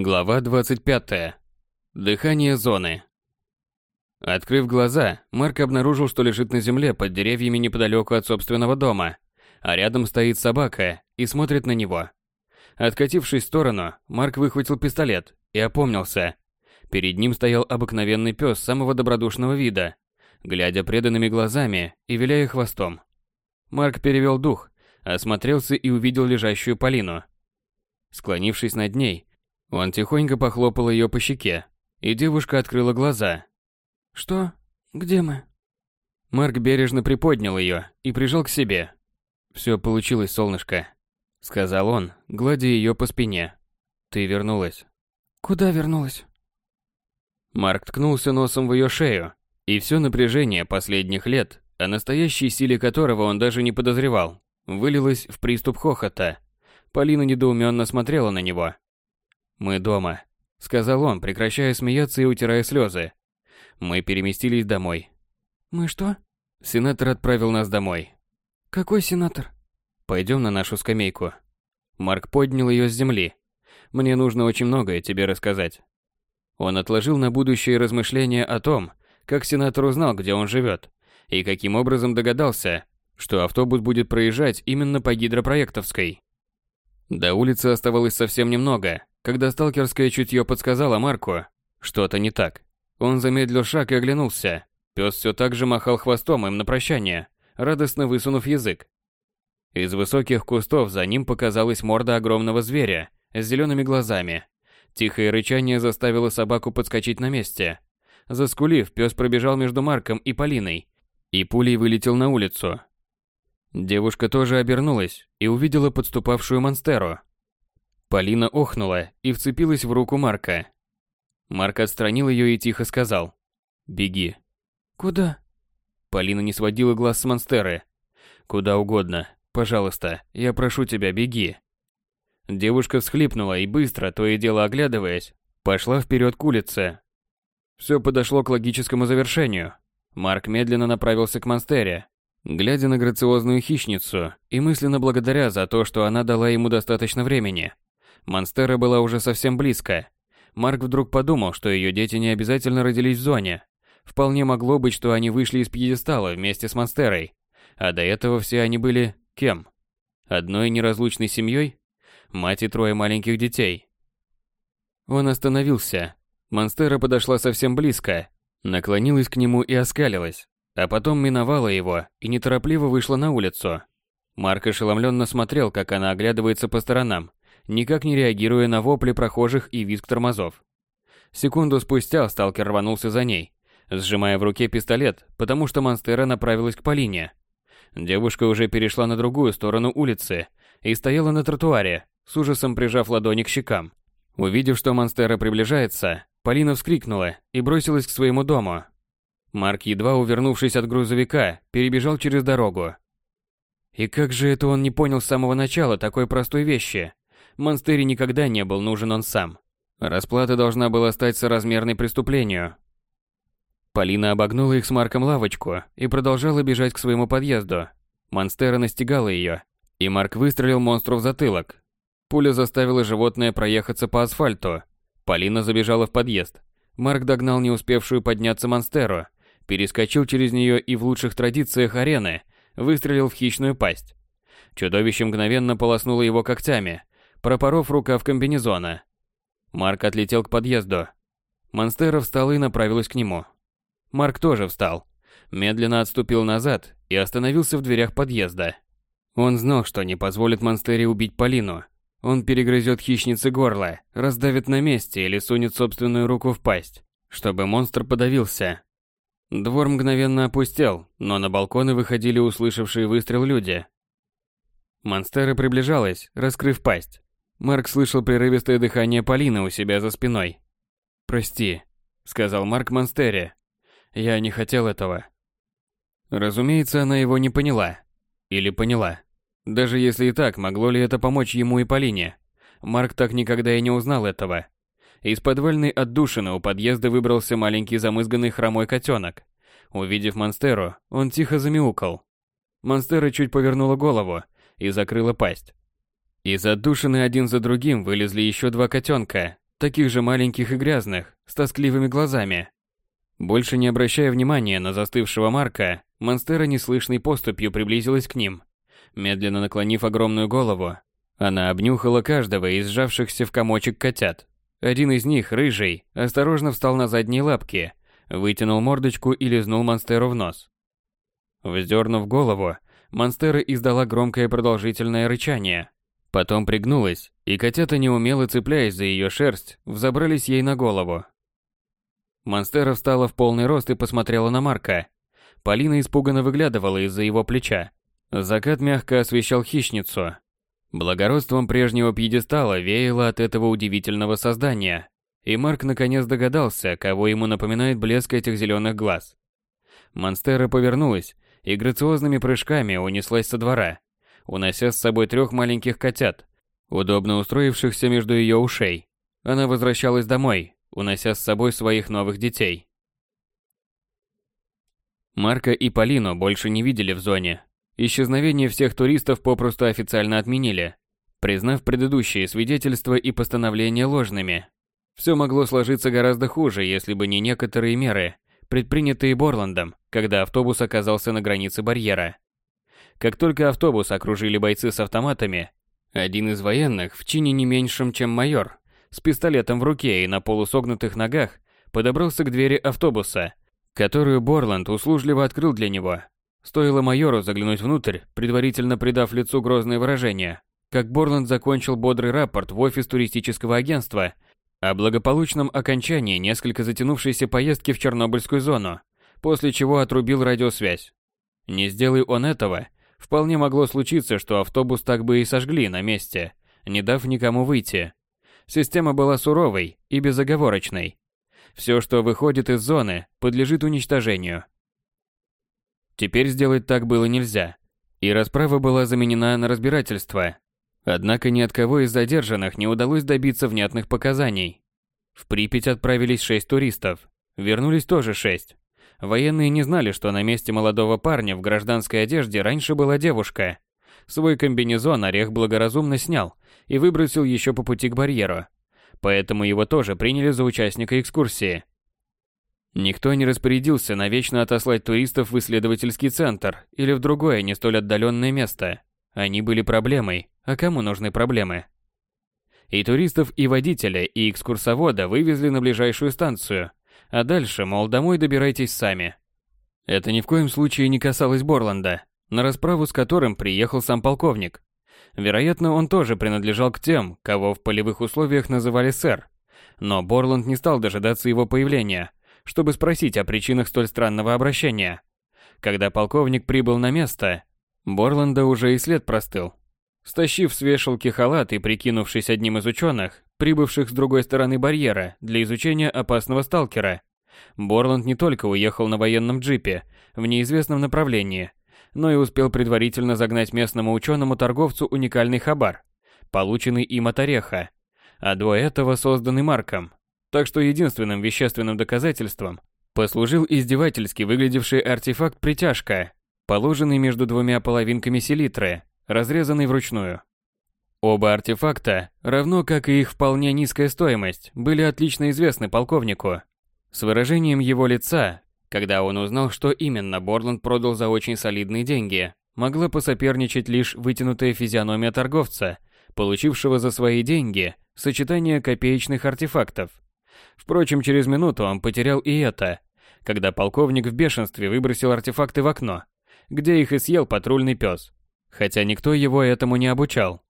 Глава 25. Дыхание зоны. Открыв глаза, Марк обнаружил, что лежит на земле под деревьями неподалеку от собственного дома, а рядом стоит собака и смотрит на него. Откатившись в сторону, Марк выхватил пистолет и опомнился. Перед ним стоял обыкновенный пес самого добродушного вида, глядя преданными глазами и виляя хвостом. Марк перевел дух, осмотрелся и увидел лежащую Полину. Склонившись над ней, он тихонько похлопал ее по щеке, и девушка открыла глаза. «Что? Где мы?» Марк бережно приподнял ее и прижал к себе. «Все получилось, солнышко», — сказал он, гладя ее по спине. «Ты вернулась». «Куда вернулась?» Марк ткнулся носом в ее шею, и все напряжение последних лет, о настоящей силе которого он даже не подозревал, вылилось в приступ хохота. Полина недоуменно смотрела на него. «Мы дома», — сказал он, прекращая смеяться и утирая слезы. «Мы переместились домой». «Мы что?» Сенатор отправил нас домой. «Какой сенатор?» «Пойдем на нашу скамейку». Марк поднял ее с земли. «Мне нужно очень многое тебе рассказать». Он отложил на будущее размышления о том, как сенатор узнал, где он живет, и каким образом догадался, что автобус будет проезжать именно по гидропроектовской. До улицы оставалось совсем немного, когда сталкерское чутье подсказало Марку, что-то не так. Он замедлил шаг и оглянулся. Пес все так же махал хвостом им на прощание, радостно высунув язык. Из высоких кустов за ним показалась морда огромного зверя с зелеными глазами. Тихое рычание заставило собаку подскочить на месте. Заскулив, пес пробежал между Марком и Полиной и пулей вылетел на улицу. Девушка тоже обернулась и увидела подступавшую монстеру. Полина охнула и вцепилась в руку Марка. Марк отстранил ее и тихо сказал «Беги». «Куда?» Полина не сводила глаз с монстеры. «Куда угодно. Пожалуйста, я прошу тебя, беги». Девушка всхлипнула и быстро, то и дело оглядываясь, пошла вперед к улице. Все подошло к логическому завершению. Марк медленно направился к монстере, глядя на грациозную хищницу и мысленно благодаря за то, что она дала ему достаточно времени. Монстера была уже совсем близко. Марк вдруг подумал, что ее дети не обязательно родились в зоне. Вполне могло быть, что они вышли из пьедестала вместе с Монстерой. А до этого все они были кем? Одной неразлучной семьей? Мать и трое маленьких детей. Он остановился. Монстера подошла совсем близко, наклонилась к нему и оскалилась а потом миновала его и неторопливо вышла на улицу. Марк ошеломленно смотрел, как она оглядывается по сторонам, никак не реагируя на вопли прохожих и визг тормозов. Секунду спустя сталкер рванулся за ней, сжимая в руке пистолет, потому что Монстера направилась к Полине. Девушка уже перешла на другую сторону улицы и стояла на тротуаре, с ужасом прижав ладони к щекам. Увидев, что Монстера приближается, Полина вскрикнула и бросилась к своему дому, Марк, едва увернувшись от грузовика, перебежал через дорогу. И как же это он не понял с самого начала такой простой вещи? Монстыре никогда не был нужен он сам. Расплата должна была стать соразмерной преступлению. Полина обогнула их с Марком лавочку и продолжала бежать к своему подъезду. Монстера настигала ее, и Марк выстрелил монстру в затылок. Пуля заставила животное проехаться по асфальту. Полина забежала в подъезд. Марк догнал не успевшую подняться Монстеру перескочил через нее и в лучших традициях арены выстрелил в хищную пасть. Чудовище мгновенно полоснуло его когтями, пропоров рукав комбинезона. Марк отлетел к подъезду. Монстера встала и направилась к нему. Марк тоже встал, медленно отступил назад и остановился в дверях подъезда. Он знал, что не позволит Монстере убить Полину. Он перегрызет хищнице горло, раздавит на месте или сунет собственную руку в пасть, чтобы монстр подавился, Двор мгновенно опустел, но на балконы выходили услышавшие выстрел люди. Монстера приближалась, раскрыв пасть. Марк слышал прерывистое дыхание Полины у себя за спиной. «Прости», — сказал Марк Монстере. «Я не хотел этого». Разумеется, она его не поняла. Или поняла. Даже если и так, могло ли это помочь ему и Полине? Марк так никогда и не узнал этого. Из подвальной отдушины у подъезда выбрался маленький замызганный хромой котенок. Увидев Монстеру, он тихо замяукал. Монстера чуть повернула голову и закрыла пасть. Из отдушины один за другим вылезли еще два котенка. таких же маленьких и грязных, с тоскливыми глазами. Больше не обращая внимания на застывшего Марка, Монстера неслышной поступью приблизилась к ним. Медленно наклонив огромную голову, она обнюхала каждого из сжавшихся в комочек котят. Один из них, рыжий, осторожно встал на задние лапки, вытянул мордочку и лизнул Монстеру в нос. Вздернув голову, Монстера издала громкое продолжительное рычание. Потом пригнулась, и котята, неумело цепляясь за ее шерсть, взобрались ей на голову. Монстера встала в полный рост и посмотрела на Марка. Полина испуганно выглядывала из-за его плеча. Закат мягко освещал хищницу. Благородством прежнего пьедестала веяло от этого удивительного создания. И Марк наконец догадался, кого ему напоминает блеск этих зеленых глаз. Монстера повернулась и грациозными прыжками унеслась со двора, унося с собой трех маленьких котят, удобно устроившихся между ее ушей. Она возвращалась домой, унося с собой своих новых детей. Марка и Полину больше не видели в зоне. Исчезновение всех туристов попросту официально отменили, признав предыдущие свидетельства и постановления ложными. Все могло сложиться гораздо хуже, если бы не некоторые меры, предпринятые Борландом, когда автобус оказался на границе барьера. Как только автобус окружили бойцы с автоматами, один из военных, в чине не меньшем, чем майор, с пистолетом в руке и на полусогнутых ногах, подобрался к двери автобуса, которую Борланд услужливо открыл для него. Стоило майору заглянуть внутрь, предварительно придав лицу грозное выражение, как Борланд закончил бодрый рапорт в офис туристического агентства о благополучном окончании несколько затянувшейся поездки в Чернобыльскую зону, после чего отрубил радиосвязь. Не сделай он этого, вполне могло случиться, что автобус так бы и сожгли на месте, не дав никому выйти. Система была суровой и безоговорочной. Все, что выходит из зоны, подлежит уничтожению. Теперь сделать так было нельзя, и расправа была заменена на разбирательство. Однако ни от кого из задержанных не удалось добиться внятных показаний. В Припять отправились шесть туристов, вернулись тоже шесть. Военные не знали, что на месте молодого парня в гражданской одежде раньше была девушка. Свой комбинезон Орех благоразумно снял и выбросил еще по пути к барьеру. Поэтому его тоже приняли за участника экскурсии. Никто не распорядился навечно отослать туристов в исследовательский центр или в другое не столь отдаленное место. Они были проблемой, а кому нужны проблемы? И туристов, и водителя, и экскурсовода вывезли на ближайшую станцию, а дальше, мол, домой добирайтесь сами. Это ни в коем случае не касалось Борланда, на расправу с которым приехал сам полковник. Вероятно, он тоже принадлежал к тем, кого в полевых условиях называли сэр. Но Борланд не стал дожидаться его появления, чтобы спросить о причинах столь странного обращения. Когда полковник прибыл на место, Борланда уже и след простыл. Стащив с вешалки халат и прикинувшись одним из ученых, прибывших с другой стороны барьера для изучения опасного сталкера, Борланд не только уехал на военном джипе в неизвестном направлении, но и успел предварительно загнать местному ученому-торговцу уникальный хабар, полученный им от ореха, а до этого созданный Марком. Так что единственным вещественным доказательством послужил издевательски выглядевший артефакт притяжка, положенный между двумя половинками селитры, разрезанный вручную. Оба артефакта, равно как и их вполне низкая стоимость, были отлично известны полковнику. С выражением его лица, когда он узнал, что именно Борланд продал за очень солидные деньги, могла посоперничать лишь вытянутая физиономия торговца, получившего за свои деньги сочетание копеечных артефактов. Впрочем, через минуту он потерял и это, когда полковник в бешенстве выбросил артефакты в окно, где их и съел патрульный пес. Хотя никто его этому не обучал.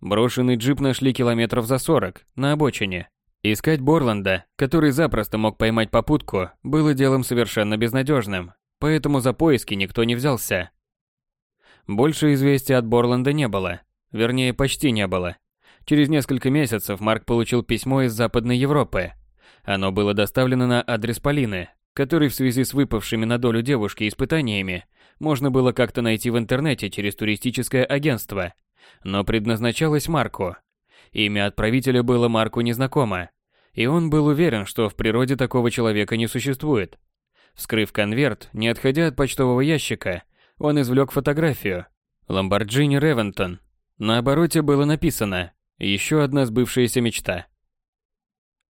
Брошенный джип нашли километров за 40 на обочине, Искать Борланда, который запросто мог поймать попутку, было делом совершенно безнадежным, поэтому за поиски никто не взялся. Больше известий от Борланда не было, вернее, почти не было. Через несколько месяцев Марк получил письмо из Западной Европы. Оно было доставлено на адрес Полины, который в связи с выпавшими на долю девушки испытаниями можно было как-то найти в интернете через туристическое агентство, но предназначалось Марку. Имя отправителя было Марку незнакомо, и он был уверен, что в природе такого человека не существует. Вскрыв конверт, не отходя от почтового ящика, он извлек фотографию. Ламборджини Ревентон. На обороте было написано «Еще одна сбывшаяся мечта».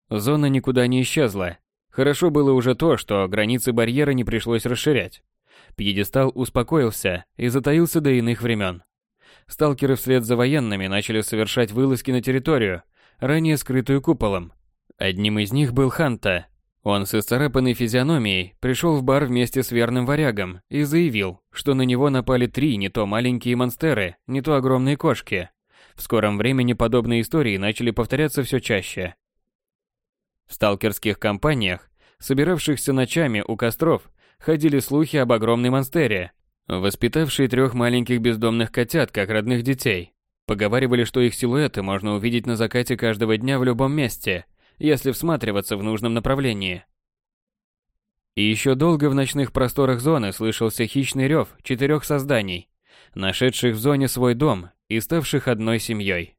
Зона никуда не исчезла. Хорошо было уже то, что границы барьера не пришлось расширять. Пьедестал успокоился и затаился до иных времен. Сталкеры вслед за военными начали совершать вылазки на территорию, ранее скрытую куполом. Одним из них был Ханта. Он с исцарапанной физиономией пришел в бар вместе с верным варягом и заявил, что на него напали три не то маленькие монстеры, не то огромные кошки. В скором времени подобные истории начали повторяться все чаще. В сталкерских компаниях, собиравшихся ночами у костров, ходили слухи об огромной монстере, воспитавшей трех маленьких бездомных котят как родных детей. Поговаривали, что их силуэты можно увидеть на закате каждого дня в любом месте, если всматриваться в нужном направлении. И еще долго в ночных просторах зоны слышался хищный рев четырех созданий, нашедших в зоне свой дом и ставших одной семьей.